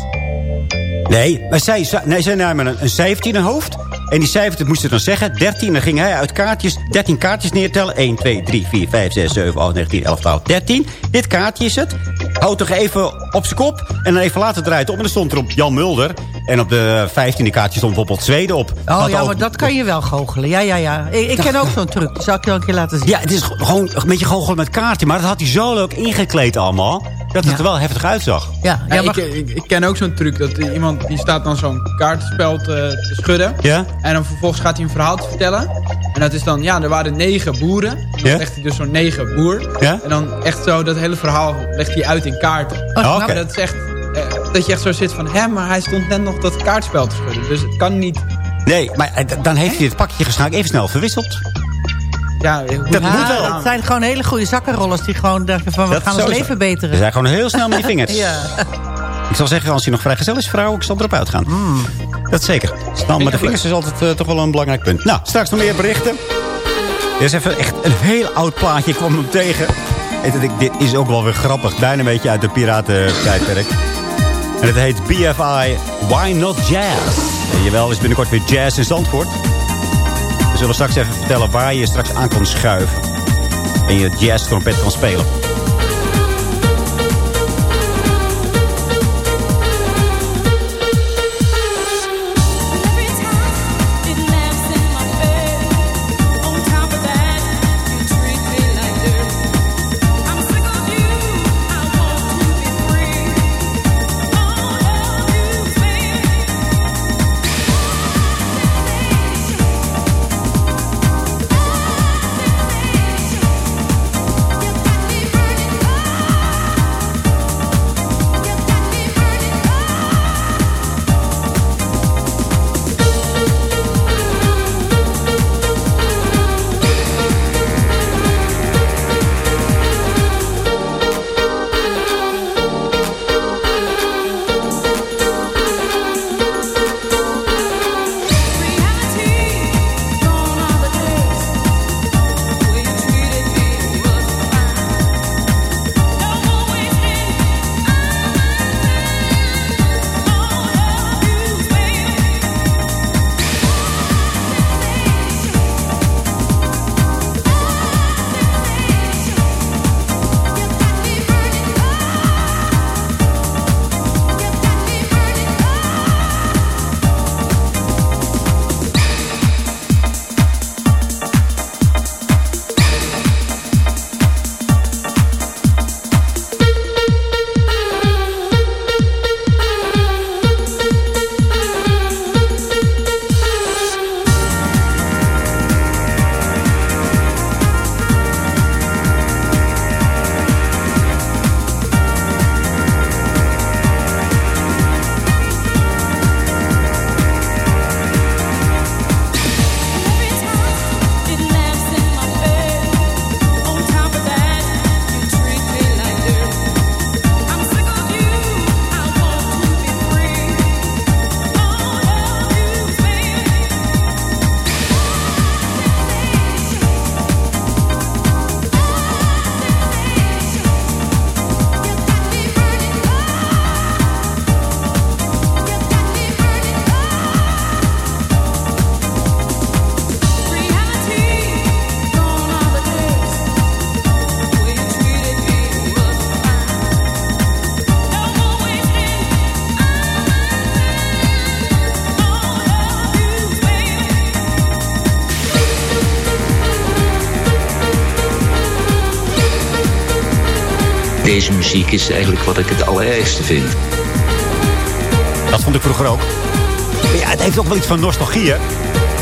Nee, maar zij, nee, zij namen een, een cijfertje in hun hoofd. En die cijfertjes moesten dan zeggen. 13, dan ging hij uit kaartjes, 13 kaartjes neertellen. 1, 2, 3, 4, 5, 6, 7, 8, 9, 10, 11, 12, 13. Dit kaartje is het. Houd toch even op zijn kop. En dan even later draait het om. En dan stond er op Jan Mulder. En op de 15e kaartje stond bijvoorbeeld Zweden op. Oh Had ja, maar dat kan je wel goochelen. Ja, ja, ja. Ik, ik ken ook zo'n truc. Die zal ik je wel een keer laten zien. Ja, het is gewoon een beetje goochelen met kaartje. Maar dat had hij zo leuk ingekleed allemaal. Dat het er wel heftig uitzag. Ja, Ja, ja, maar... ik, ik, ik ken ook zo'n truc. Dat iemand die staat dan zo'n kaartenspel te, te schudden. Ja? En dan vervolgens gaat hij een verhaal te vertellen. En dat is dan, ja, er waren negen boeren. En dan Ja? legt hij dus zo'n negen boer. Ja? En dan echt zo, dat hele verhaal legt hij uit in kaarten. Oh, Oh. En dat is echt, eh, dat je echt zo zit van, hè, maar hij stond net nog dat kaartspel te schudden. Dus het kan niet, Nee, maar eh, dan heeft hij het pakje gesnaakt even snel verwisseld. Ja, Dat moet wel. Het zijn gewoon hele goede zakkenrollers die gewoon denken van... We Dat gaan ons leven Ze beteren. zijn gewoon heel snel met die vingers. Ja. Ik zal zeggen, als hij nog vrijgezel is, vrouw, ik zal erop uitgaan. Hmm. Dat zeker. Snel met de vingers is altijd eh, toch wel een belangrijk punt. Nou, straks nog meer berichten. Dit is even echt een heel oud plaatje. Ik kwam hem tegen. En ik, dit is ook wel weer grappig. Bijna een beetje uit de piratentijdperk. En het heet BFI Why Not Jazz. En jawel, is binnenkort weer jazz in Zandvoort. Zullen straks even vertellen waar je straks aan kan schuiven. En je jazz trompet kan spelen. Deze muziek is eigenlijk wat ik het allerergste vind. Dat vond ik vroeger ook. Ja, het heeft ook wel iets van nostalgie, hè?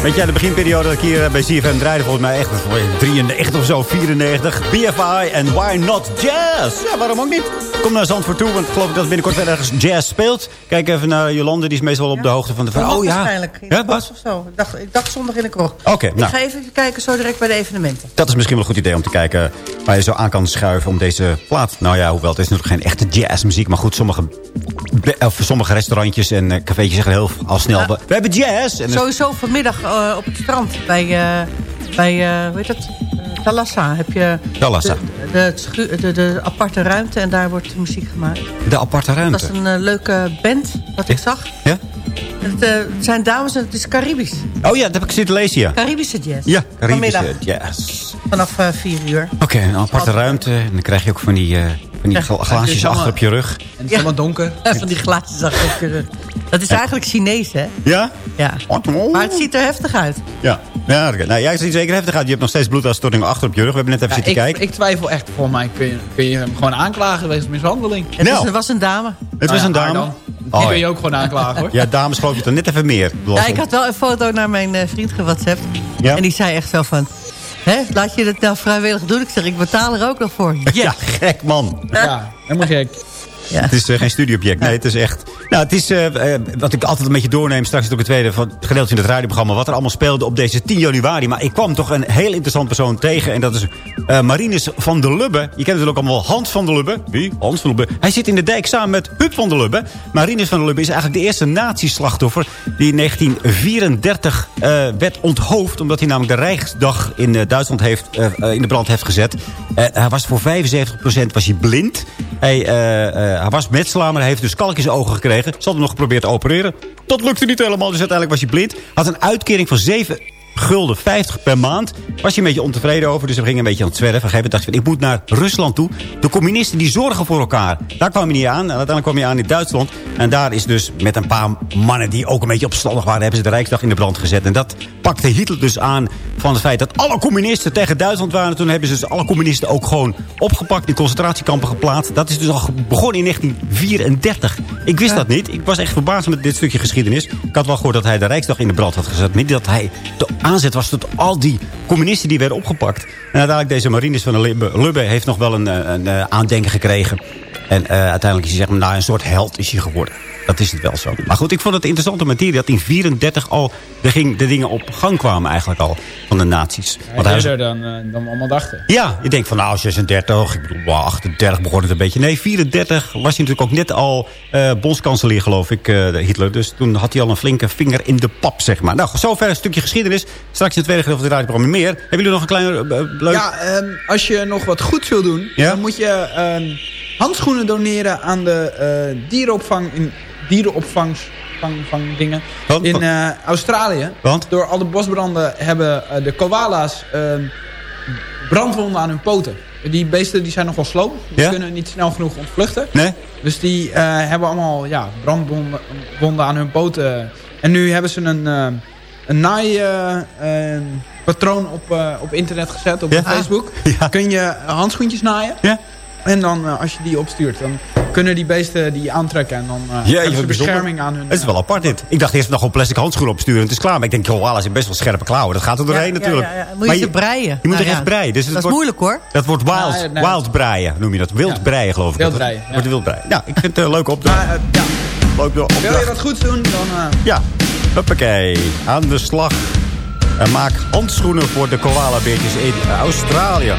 Weet je, de beginperiode dat ik hier eh, bij CFM draaide, volgens mij echt voor 93 of zo, 94. BFI en Why Not Jazz? Ja, waarom ook niet? Kom naar Zandvoort toe, want ik geloof dat binnenkort weer ergens jazz speelt. Kijk even naar Jolande, die is meestal op de hoogte van de vraag. Oh ja. Waarschijnlijk. Ja, wat? of zo. Ik dacht, ik dacht zondag in de kroeg. Oké, Ik nou. ga even kijken zo direct bij de evenementen. Dat is misschien wel een goed idee om te kijken waar je zo aan kan schuiven om deze plaat. Nou ja, hoewel het is natuurlijk geen echte jazzmuziek. Maar goed, sommige, of sommige restaurantjes en eh, cafeetjes zeggen heel al snel... We hebben jazz! En Sowieso vanmiddag eh, op het strand bij, eh, bij hoe heet dat? Eh, Thalassa heb je. De, de, de, de aparte ruimte en daar wordt muziek gemaakt. de aparte ruimte. Dat is een eh, leuke band, wat ik zag. Ja? Het, eh, zijn dames en het is Caribisch. Oh ja, dat heb ik zitten lezen, ja. Caribische jazz. Ja, Caribische Vanmiddag jazz. vanaf eh, 4 uur. Oké, een aparte ruimte. En dan krijg je ook van die, van die glaasjes achter op je rug. En het is allemaal donker. van die glaasjes achter op je rug. Dat is eigenlijk Chinees, hè? Ja? Ja. Maar het ziet er heftig uit. Ja. Ja, nou, jij ziet zeker heftig uit. Je hebt nog steeds bloeduitstorting achter op je rug. We hebben net even Ja, zitten ik, kijken. ik twijfel echt, voor mij kun je, kun je hem gewoon aanklagen wegens mishandeling. Het, Nou. is, was een dame. Het was Nou een ja, dame. dan. Die Oh, kun je ook gewoon aanklagen hoor. Ja, dames geloof ik er net even meer. Ja, ik had wel een foto naar mijn eh, vriend gewhatsappt. Ja? En die zei echt zo van... Hè, laat je dat nou vrijwillig doen? Ik zeg, ik betaal er ook nog voor. Ja, gek man. Ja, helemaal gek. Ja. Het is eh, geen studieobject. Nee, het is echt... Nou, het is eh, eh, wat ik altijd een beetje doorneem. Straks is het ook het tweede van, gedeelte in het radioprogramma. Wat er allemaal speelde op deze 10 januari. Maar ik kwam toch een heel interessant persoon tegen. En dat is eh, Marinus van der Lubbe. Je kent natuurlijk allemaal Hans van der Lubbe. Wie? Hans van der Lubbe. Hij zit in de dijk samen met Huub van der Lubbe. Marinus van der Lubbe is eigenlijk de eerste nazi-slachtoffer... die in 1934 eh, werd onthoofd. Omdat hij namelijk de Rijksdag in Duitsland heeft, in de brand heeft gezet. Hij was voor 75% was hij blind. Hij, hij was metselaar, maar hij heeft dus kalk in zijn ogen gekregen. Ze hadden nog geprobeerd te opereren. Dat lukte niet helemaal, dus uiteindelijk was hij blind. Had een uitkering van 7 gulden 50 per maand. Was hij een beetje ontevreden over, dus we gingen een beetje aan het zwerven. Op een gegeven moment dacht hij, ik moet naar Rusland toe. De communisten die zorgen voor elkaar. Daar kwam hij niet aan. En uiteindelijk kwam hij aan in Duitsland. En daar is dus met een paar mannen die ook een beetje opstandig waren... hebben ze de Rijksdag in de brand gezet. En dat pakte Hitler dus aan van het feit dat alle communisten tegen Duitsland waren. Toen hebben ze dus alle communisten ook gewoon opgepakt... in concentratiekampen geplaatst. Dat is dus al begonnen in 1934. Ik wist dat niet. Ik was echt verbaasd met dit stukje geschiedenis. Ik had wel gehoord dat hij de Rijksdag in de brand had gezet. Niet dat hij de aanzet was tot al die communisten die werden opgepakt. En uiteindelijk deze Marinus van de Lubbe, Lubbe heeft nog wel een, eh, een, eh, aandenken gekregen. En eh, uiteindelijk is hij zeg maar, nou, een soort held is hij geworden. Dat is het wel zo. Maar goed, ik vond het interessante materie dat in 34 al de, ging, de dingen op gang kwamen eigenlijk al van de nazi's. Want hij Eerder dan, dan we allemaal dachten. ja, je denkt van nou 36, ik bedoel wow, 38 begon het een beetje. Nee, 34 was hij natuurlijk ook net al eh bondskanselier geloof ik, Hitler. Dus toen had hij al een flinke vinger in de pap, zeg maar. Nou, zover een stukje geschiedenis. Straks in het tweede gedeelte van het radioprogramma meer. Hebben jullie nog een klein eh, leuk... Ja, ehm, als je nog wat goeds wil doen, dan moet je ehm, handschoenen doneren aan de eh, dierenopvang in dierenopvangs vang, vang dingen in eh, Australië. Want? Door al de bosbranden hebben eh, de koala's ehm, brandwonden aan hun poten. Die beesten die zijn nogal slow. Die Ja? kunnen niet snel genoeg ontvluchten. Nee? Dus die eh, hebben allemaal ja, brandwonden wonden aan hun poten. En nu hebben ze een, eh, een naai eh, eh, patroon op, eh, op internet gezet, op Ja? Facebook. Kun je handschoentjes naaien. Ja. En dan als je die opstuurt, dan kunnen die beesten die aantrekken. En dan eh, Ja, hebben ze wat bijzonder. bescherming aan hun... Het is wel apart dit. Ik dacht eerst nog gewoon plastic handschoenen opsturen en het is klaar. Maar ik denk, koala's hebben best wel scherpe klauwen. Dat gaat er doorheen Ja, natuurlijk. ja, ja. Moet je ze breien? Je moet Nou er echt ja. breien. Dus het Dat is wordt- moeilijk hoor. Dat wordt wild, nee. wild breien, noem je dat. Wild Ja. breien, geloof ik. Wild Dat- breien, ja. Wordt wild breien. Nou, ik vind het een leuke opdracht. Maar, ja. Leuke opdracht. Wil je wat goeds doen, dan... eh, Ja, hoppakee. Aan de slag. En maak handschoenen voor de koalabeertjes in Australië.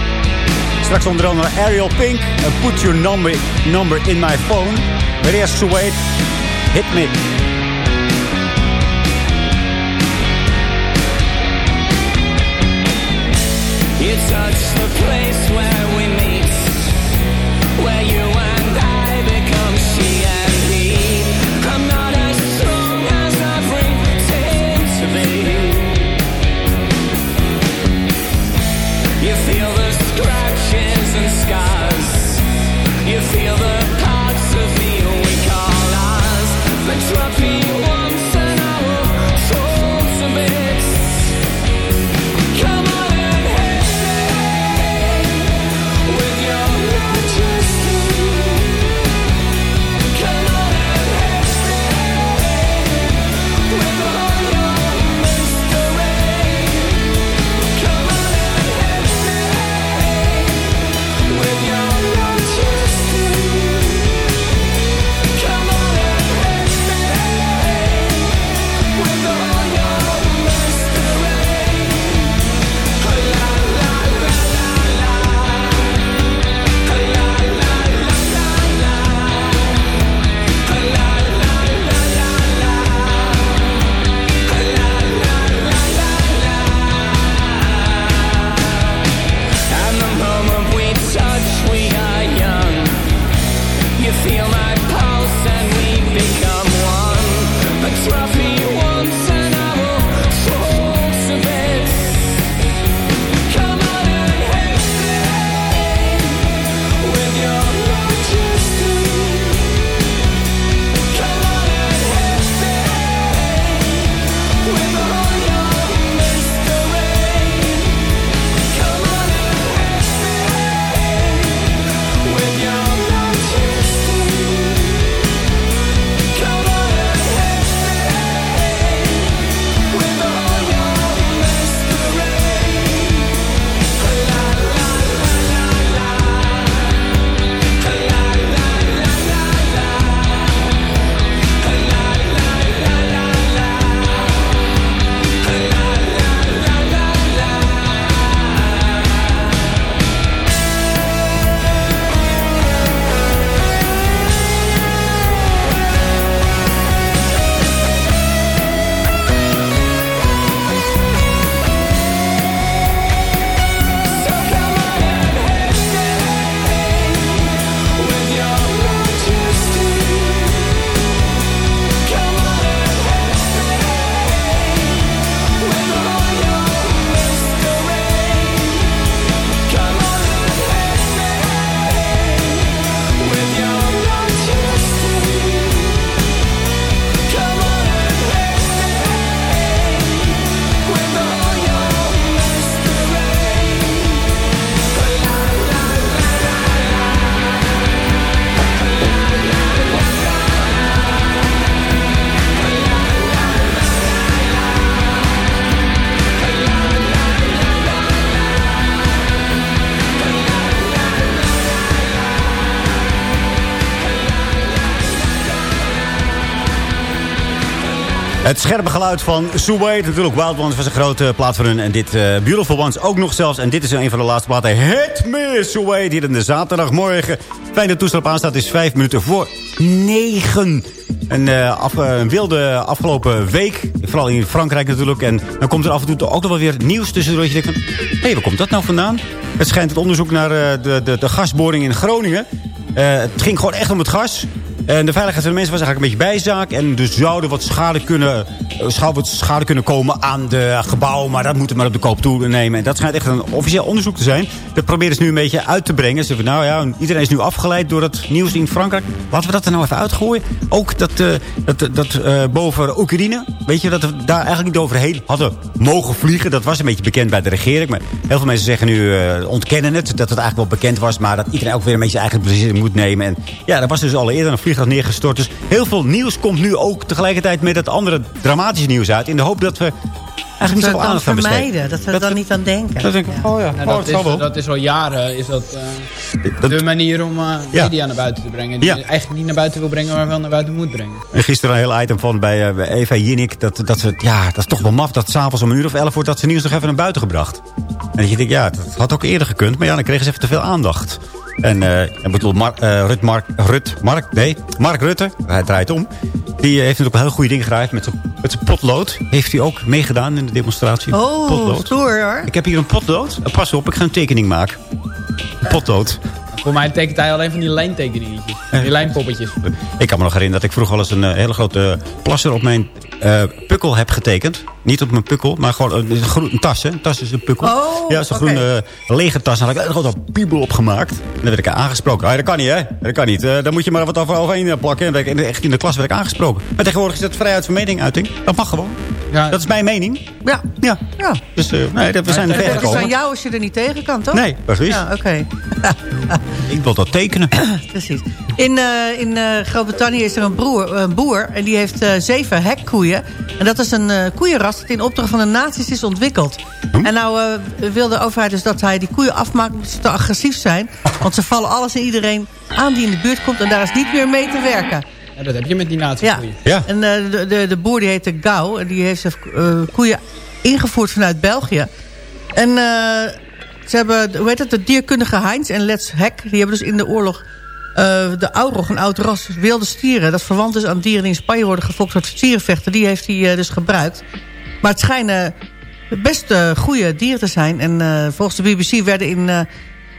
Straks onder andere Ariel Pink. Put your number, number in my phone. Maar eerst Suede. Hit me. Het scherpe geluid van Suwade. Natuurlijk, Wild Ones was een grote plaat van hun. En dit eh, Beautiful Ones ook nog zelfs. En dit is een van de laatste platen. Hit me, Suwade. Hier in de zaterdagmorgen. Fijne toestel op aanstaat is vijf minuten voor negen. Een, eh, af, eh, een wilde afgelopen week. Vooral in Frankrijk natuurlijk. En dan komt er af en toe ook nog wel weer nieuws tussendoor. Dat je denkt hé, waar komt dat nou vandaan? Het schijnt het onderzoek naar de, de, de gasboring in Groningen. Het ging gewoon echt om het gas. En de veiligheid van de mensen was eigenlijk een beetje bijzaak. En dus zouden wat schade kunnen, eh, zou wat schade kunnen komen aan de gebouwen. Maar dat moeten maar op de koop toenemen. En dat schijnt echt een officieel onderzoek te zijn. Dat proberen ze nu een beetje uit te brengen. Ze zeggen, nou ja, iedereen is nu afgeleid door het nieuws in Frankrijk. Laten we dat er nou even uitgooien. Ook dat, eh, dat, dat eh, boven Oekraïne. Weet je, dat we daar eigenlijk niet overheen hadden mogen vliegen. Dat was een beetje bekend bij de regering. Maar heel veel mensen zeggen nu, ontkennen het. Dat het eigenlijk wel bekend was. Maar dat iedereen ook weer een beetje zijn eigen beslissing moet nemen. En ja, dat was dus al eerder een vliegtuig neergestort. Dus heel veel nieuws komt nu ook tegelijkertijd met het andere dramatische nieuws uit. In de hoop dat we eigenlijk niet zoveel aandacht gaan besteden. vermijden, dat we er dan niet aan denken. Dat denk ik, oh ja, Nou, oh, dat, is, dat is al jaren is dat, eh, de manier om eh, Ja. media naar buiten te brengen. Die Ja. je eigenlijk niet naar buiten wil brengen, maar wel naar buiten moet brengen. En gisteren een heel item van bij, eh, Eva Jinnik. Dat, dat ze, ja, dat is toch wel maf dat s'avonds om een uur of elf wordt dat ze nieuws nog even naar buiten gebracht. En dat je denkt, ja, dat had ook eerder gekund. Maar ja, dan kregen ze even te veel aandacht. En eh, ik bedoel, Mar eh, Rut, Mark, Rut, Mark, nee, Mark Rutte, hij draait om. Die eh, heeft natuurlijk wel heel goede dingen gedaan met zijn potlood. Heeft hij ook meegedaan in de demonstratie. Oh, potlood. stoer hoor. Ik heb hier een potlood. Pas op, ik ga een tekening maken. Potlood. Voor mij tekent hij alleen van die lijntekeningetjes. Die lijnpoppetjes. Ik kan me nog herinneren dat ik vroeger wel eens een hele grote plasser op mijn eh, pukkel heb getekend. Niet op mijn pukkel, maar gewoon een, een, groen- een tas. Hè. Een tas is een pukkel. Oh, ja, zo'n groene uh, lege tas. Daar had ik een grote piebel op gemaakt. En dan werd ik aangesproken. Ah, dat kan niet, hè? Dat kan niet. Eh, dan moet je maar wat over, overheen eh, plakken. En dan werd ik echt in de klas werd ik aangesproken. Maar tegenwoordig is dat vrijheid van meningsuiting. Dat mag gewoon. Dat is mijn mening. Ja. Ja. ja. Dus eh, nee, dat- we zijn er ver Dat is aan gekomen. jou als je er niet tegen kan, toch? Nee, precies. Ja, oké. Ik wil dat tekenen. Precies. In, eh, in eh, Groot-Brittannië is er een, broer, een boer en die heeft eh, zeven hekkoeien. En dat is een eh, koeienras dat in opdracht van de nazi's is ontwikkeld. En nou eh, wil de overheid dus dat hij die koeien afmaakt omdat ze te agressief zijn. Want ze vallen alles en iedereen aan die in de buurt komt en daar is niet meer mee te werken. Ja, dat heb je met die nazi Ja. En eh, de, de, de boer die heette Gauw. En die heeft zijn eh, koeien ingevoerd vanuit België. En eh, ze hebben, hoe heet het, de dierkundige Heinz en Let's Hek... die hebben dus in de oorlog eh, de Aurog, een oud ras wilde stieren... dat verwant is aan dieren die in Spanje worden gefokt door stierenvechten... die heeft hij eh, dus gebruikt. Maar het schijnen best eh, goede dieren te zijn. En volgens de BBC werden in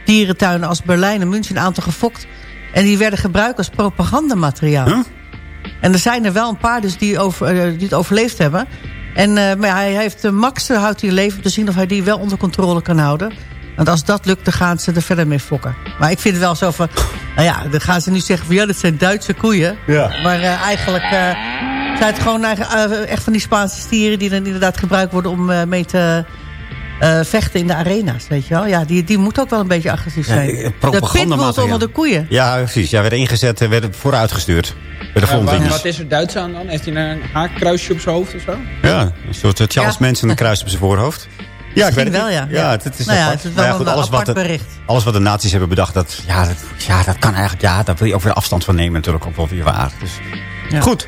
dierentuinen als Berlijn en München... een aantal gefokt. En die werden gebruikt als propagandamateriaal. En er zijn er wel een paar dus die, over, die het overleefd hebben. En, maar hij heeft max houdt hij in leven om te zien of hij die wel onder controle kan houden. Want als dat lukt, dan gaan ze er verder mee fokken. Maar ik vind het wel zo van... Nou ja, dan gaan ze nu zeggen van ja, dat zijn Duitse koeien. Ja. Maar eh, eigenlijk eh, zijn het gewoon eh, echt van die Spaanse stieren... die dan inderdaad gebruikt worden om eh, mee te eh, vechten in de arena's. Weet je wel? Ja, die, die moet ook wel een beetje agressief Ja, zijn. eh, de propagandamateriaal. pitbulls onder de koeien. Ja, precies. Ja, werden ingezet en werden vooruitgestuurd. Bij de Ja, volgende wat, wat is er Duits aan dan? Heeft hij een haakkruisje op zijn hoofd of zo? Ja, een soort Charles Ja. Manson een kruis op zijn voorhoofd. Ja, ik weet het wel, ja. Ja, het, het is Nou ja, apart. het is wel Maar ja, een alles wat apart de- bericht. Alles wat de nazi's hebben bedacht, dat, ja, dat, ja, dat kan eigenlijk... Ja, daar wil je ook weer afstand van nemen natuurlijk ook wel weer waar. Dus, Goed.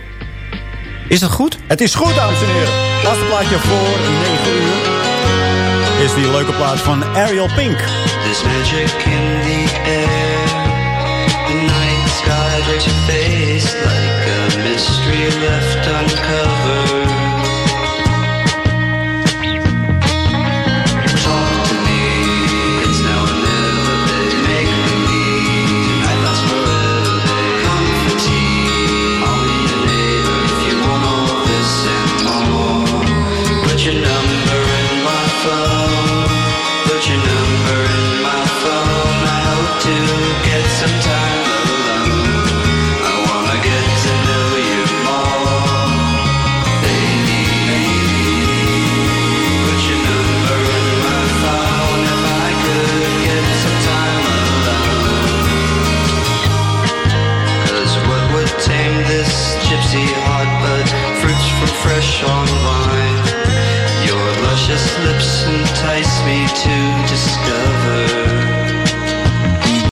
Is het goed? Het is goed, dames en heren. Laatste plaatje voor 9 uur. Is die leuke plaat van Ariel Pink. There's magic in the air. The night sky face like a mystery left uncovered.